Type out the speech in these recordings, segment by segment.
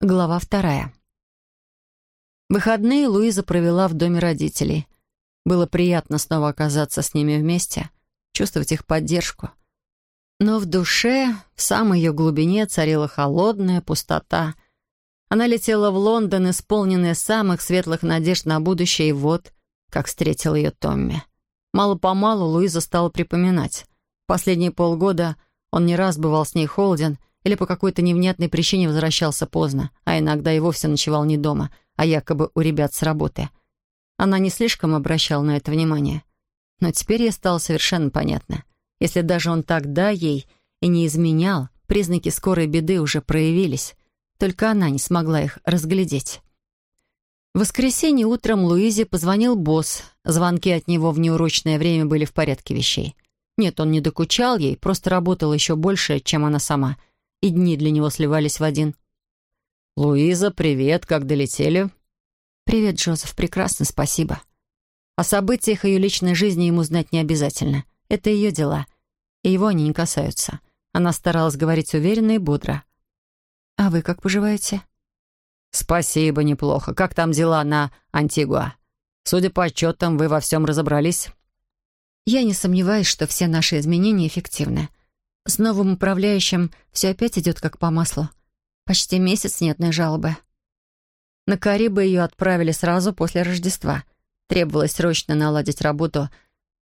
Глава вторая. Выходные Луиза провела в доме родителей. Было приятно снова оказаться с ними вместе, чувствовать их поддержку. Но в душе, в самой ее глубине, царила холодная пустота. Она летела в Лондон, исполненная самых светлых надежд на будущее, и вот, как встретил ее Томми. Мало-помалу Луиза стала припоминать. Последние полгода он не раз бывал с ней холоден — или по какой-то невнятной причине возвращался поздно, а иногда и вовсе ночевал не дома, а якобы у ребят с работы. Она не слишком обращала на это внимание. Но теперь ей стало совершенно понятно. Если даже он тогда ей и не изменял, признаки скорой беды уже проявились, только она не смогла их разглядеть. В воскресенье утром Луизе позвонил босс. Звонки от него в неурочное время были в порядке вещей. Нет, он не докучал ей, просто работал еще больше, чем она сама — и дни для него сливались в один. «Луиза, привет, как долетели?» «Привет, Джозеф, прекрасно, спасибо». О событиях ее личной жизни ему знать не обязательно. Это ее дела, и его они не касаются. Она старалась говорить уверенно и бодро. «А вы как поживаете?» «Спасибо, неплохо. Как там дела на Антигуа? Судя по отчетам, вы во всем разобрались?» «Я не сомневаюсь, что все наши изменения эффективны. С новым управляющим все опять идет как по маслу. Почти месяц ни жалобы. На Карибы ее отправили сразу после Рождества. Требовалось срочно наладить работу,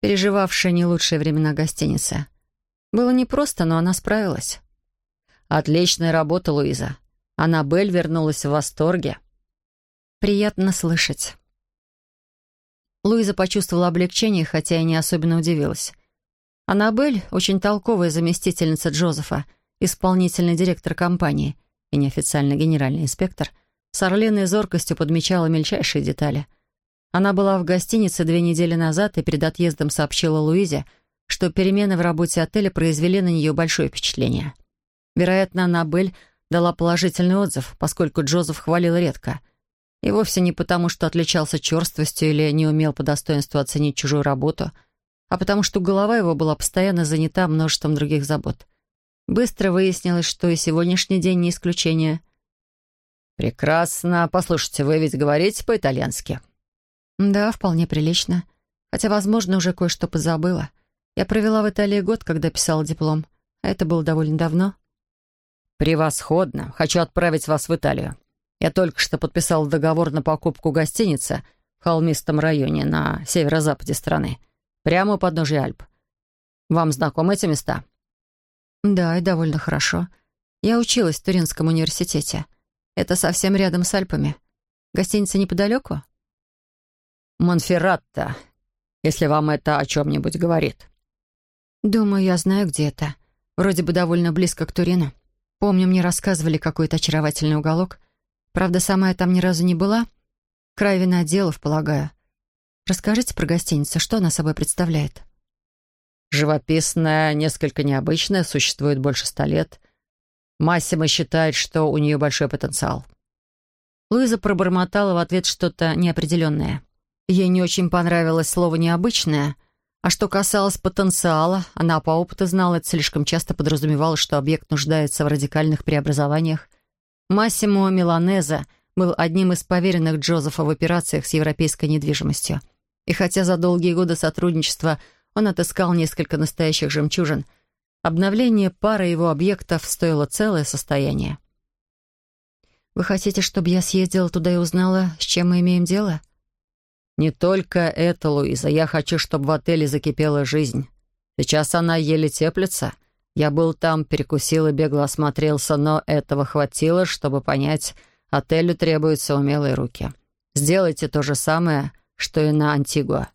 переживавшая не лучшие времена гостиницы. Было непросто, но она справилась. «Отличная работа, Луиза. Аннабель вернулась в восторге». «Приятно слышать». Луиза почувствовала облегчение, хотя и не особенно удивилась. Аннабель, очень толковая заместительница Джозефа, исполнительный директор компании и неофициальный генеральный инспектор, с орлиной зоркостью подмечала мельчайшие детали. Она была в гостинице две недели назад и перед отъездом сообщила Луизе, что перемены в работе отеля произвели на нее большое впечатление. Вероятно, Аннабель дала положительный отзыв, поскольку Джозеф хвалил редко. И вовсе не потому, что отличался черствостью или не умел по достоинству оценить чужую работу — а потому что голова его была постоянно занята множеством других забот. Быстро выяснилось, что и сегодняшний день не исключение. «Прекрасно. Послушайте, вы ведь говорите по-итальянски?» «Да, вполне прилично. Хотя, возможно, уже кое-что позабыла. Я провела в Италии год, когда писала диплом, а это было довольно давно». «Превосходно. Хочу отправить вас в Италию. Я только что подписал договор на покупку гостиницы в холмистом районе на северо-западе страны. Прямо у подножия Альп. Вам знакомы эти места?» «Да, и довольно хорошо. Я училась в Туринском университете. Это совсем рядом с Альпами. Гостиница неподалеку?» «Монферратта, если вам это о чем-нибудь говорит». «Думаю, я знаю, где это. Вроде бы довольно близко к Турину. Помню, мне рассказывали какой-то очаровательный уголок. Правда, сама я там ни разу не была. Край виноделов, полагаю. Расскажите про гостиницу, что она собой представляет?» «Живописная, несколько необычная, существует больше ста лет. Массимо считает, что у нее большой потенциал». Луиза пробормотала в ответ что-то неопределенное. Ей не очень понравилось слово «необычное», а что касалось потенциала, она по опыту знала, это слишком часто подразумевало, что объект нуждается в радикальных преобразованиях. Массимо Миланеза был одним из поверенных Джозефа в операциях с европейской недвижимостью. И хотя за долгие годы сотрудничества он отыскал несколько настоящих жемчужин, обновление пары его объектов стоило целое состояние. «Вы хотите, чтобы я съездила туда и узнала, с чем мы имеем дело?» «Не только это, Луиза. Я хочу, чтобы в отеле закипела жизнь. Сейчас она еле теплится. Я был там, перекусил и бегло осмотрелся, но этого хватило, чтобы понять, отелю требуются умелые руки. Сделайте то же самое что и на Антигуа.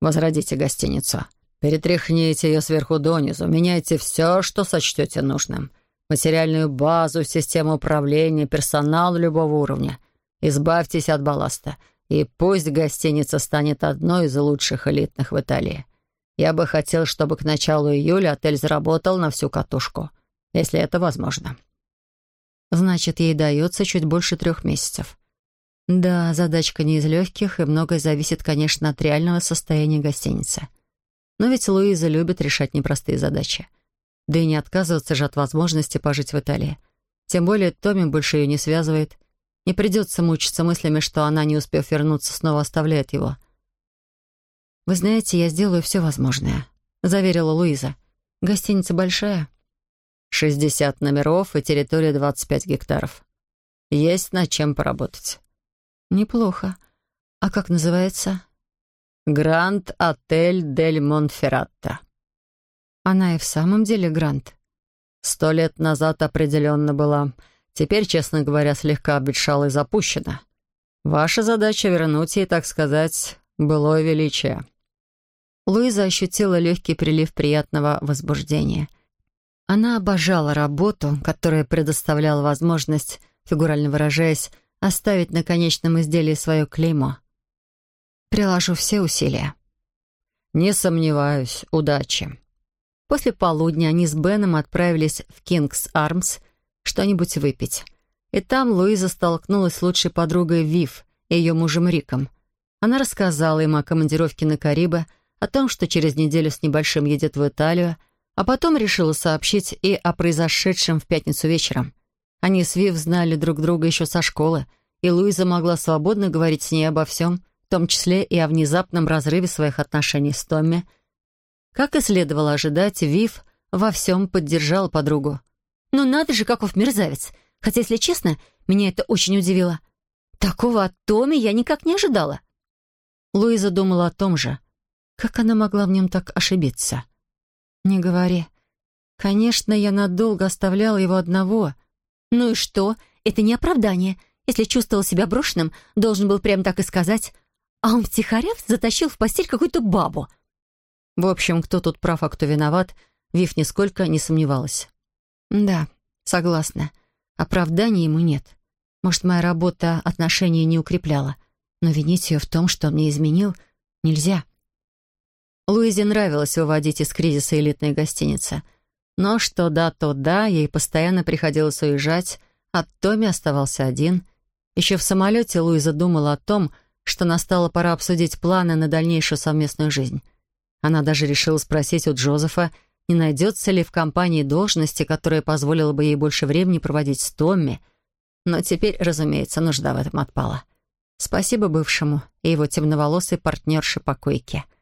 Возродите гостиницу. Перетряхните ее сверху донизу, меняйте все, что сочтете нужным. Материальную базу, систему управления, персонал любого уровня. Избавьтесь от балласта, и пусть гостиница станет одной из лучших элитных в Италии. Я бы хотел, чтобы к началу июля отель заработал на всю катушку, если это возможно. Значит, ей дается чуть больше трех месяцев. Да, задачка не из легких, и многое зависит, конечно, от реального состояния гостиницы. Но ведь Луиза любит решать непростые задачи. Да и не отказываться же от возможности пожить в Италии. Тем более Томми больше ее не связывает. Не придется мучиться мыслями, что она, не успев вернуться, снова оставляет его. «Вы знаете, я сделаю все возможное», — заверила Луиза. «Гостиница большая». «Шестьдесят номеров и территория двадцать пять гектаров. Есть над чем поработать». «Неплохо. А как называется?» «Гранд Отель Дель Монферратто». «Она и в самом деле Гранд?» «Сто лет назад определенно была. Теперь, честно говоря, слегка обветшала и запущена. Ваша задача — вернуть ей, так сказать, былое величие». Луиза ощутила легкий прилив приятного возбуждения. Она обожала работу, которая предоставляла возможность, фигурально выражаясь, оставить на конечном изделии свое клеймо. «Приложу все усилия». «Не сомневаюсь. Удачи». После полудня они с Беном отправились в Кингс Армс что-нибудь выпить. И там Луиза столкнулась с лучшей подругой Вив и ее мужем Риком. Она рассказала им о командировке на Карибы, о том, что через неделю с небольшим едет в Италию, а потом решила сообщить и о произошедшем в пятницу вечером. Они с Вив знали друг друга еще со школы, и Луиза могла свободно говорить с ней обо всем, в том числе и о внезапном разрыве своих отношений с Томми. Как и следовало ожидать, Вив во всем поддержала подругу. «Ну надо же, каков мерзавец! Хотя, если честно, меня это очень удивило. Такого от Томми я никак не ожидала». Луиза думала о том же — как она могла в нем так ошибиться? Не говори. Конечно, я надолго оставляла его одного. Ну и что? Это не оправдание. Если чувствовал себя брошенным, должен был прям так и сказать. А он втихаря затащил в постель какую-то бабу. В общем, кто тут прав, а кто виноват, Вив нисколько не сомневалась. Да, согласна. Оправдания ему нет. Может, моя работа отношения не укрепляла. Но винить ее в том, что он мне изменил, нельзя. Луизе нравилось выводить из кризиса элитные гостиницы. Но что да, то да, ей постоянно приходилось уезжать, а Томми оставался один. Еще в самолете Луиза думала о том, что настала пора обсудить планы на дальнейшую совместную жизнь. Она даже решила спросить у Джозефа, не найдется ли в компании должности, которая позволила бы ей больше времени проводить с Томми. Но теперь, разумеется, нужда в этом отпала. Спасибо бывшему и его темноволосой партнерше по койке —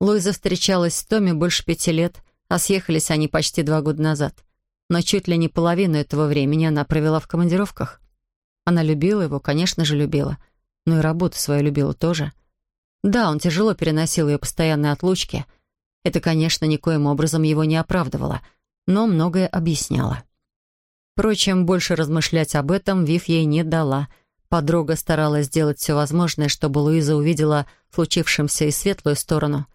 Луиза встречалась с Томми больше пяти лет, а съехались они почти два года назад. Но чуть ли не половину этого времени она провела в командировках. Она любила его, конечно же, любила. Но и работу свою любила тоже. Да, он тяжело переносил ее постоянные отлучки. Это, конечно, никоим образом его не оправдывало, но многое объясняло. Впрочем, больше размышлять об этом Вив ей не дала. Подруга старалась сделать все возможное, чтобы Луиза увидела случившемся и светлую сторону.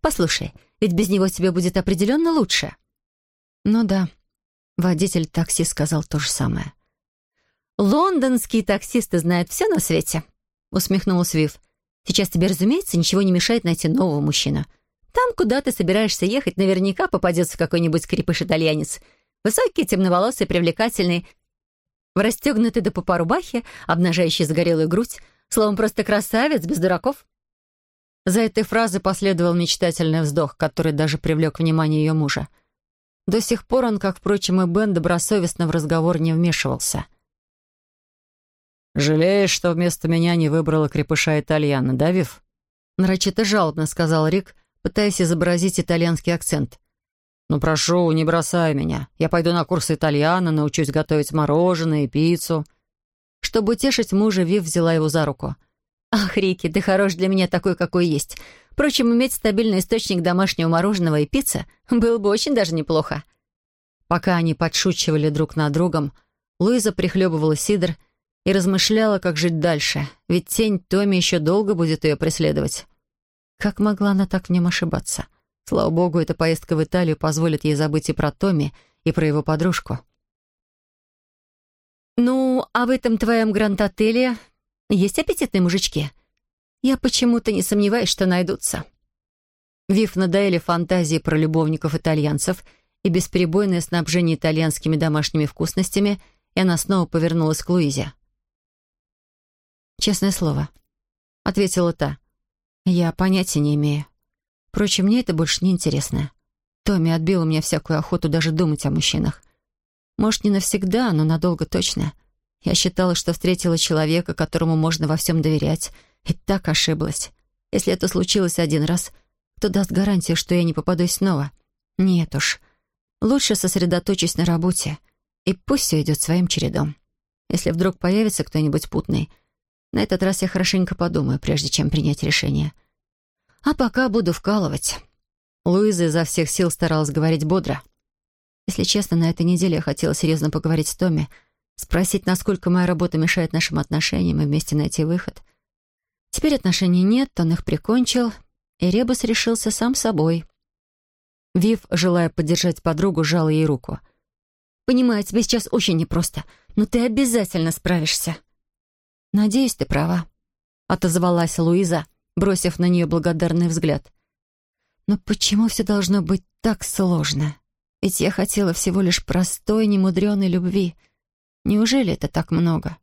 Послушай, ведь без него тебе будет определенно лучше». «Ну да». Водитель такси сказал то же самое. «Лондонские таксисты знают все на свете», — усмехнулась Вив. «Сейчас тебе, разумеется, ничего не мешает найти нового мужчину. Там, куда ты собираешься ехать, наверняка попадется какой-нибудь крепыш-итальянец. Высокий, темноволосый, привлекательный, в расстегнутой до попа рубахе, обнажающий загорелую грудь. Словом, просто красавец, без дураков. За этой фразой последовал мечтательный вздох, который даже привлек внимание ее мужа. До сих пор он, как, впрочем, и Бен, добросовестно в разговор не вмешивался. «Жалеешь, что вместо меня не выбрала крепыша итальяна, да, Вив?» Нарочито жалобно сказал Рик, пытаясь изобразить итальянский акцент. «Ну, прошу, не бросай меня. Я пойду на курсы итальяна, научусь готовить мороженое и пиццу». Чтобы утешить мужа, Вив взяла его за руку — «Ах, Рики, ты хорош для меня такой, какой есть. Впрочем, иметь стабильный источник домашнего мороженого и пиццы было бы очень даже неплохо». Пока они подшучивали друг над другом, Луиза прихлебывала сидр и размышляла, как жить дальше, ведь тень Томи еще долго будет ее преследовать. Как могла она так в нем ошибаться? Слава богу, эта поездка в Италию позволит ей забыть и про Томи, и про его подружку. «Ну, а в этом твоем гранд-отеле есть аппетитные мужички? Я почему-то не сомневаюсь, что найдутся». Вив надоели фантазии про любовников-итальянцев и бесперебойное снабжение итальянскими домашними вкусностями, и она снова повернулась к Луизе. «Честное слово», — ответила та. «Я понятия не имею. Впрочем, мне это больше не интересно. Томми отбил у меня всякую охоту даже думать о мужчинах. Может, не навсегда, но надолго точно. Я считала, что встретила человека, которому можно во всем доверять, и так ошиблась. Если это случилось один раз, кто даст гарантию, что я не попадусь снова? Нет уж. Лучше сосредоточусь на работе, и пусть все идет своим чередом. Если вдруг появится кто-нибудь путный, на этот раз я хорошенько подумаю, прежде чем принять решение. А пока буду вкалывать. Луиза изо всех сил старалась говорить бодро. Если честно, на этой неделе я хотела серьезно поговорить с Томми, спросить, насколько моя работа мешает нашим отношениям и вместе найти выход. Теперь отношений нет, он их прикончил, и Ребус решился сам собой. Вив, желая поддержать подругу, сжала ей руку. «Понимаю, тебе сейчас очень непросто, но ты обязательно справишься». «Надеюсь, ты права», — отозвалась Луиза, бросив на нее благодарный взгляд. «Но почему все должно быть так сложно? Ведь я хотела всего лишь простой, немудреной любви. Неужели это так много?»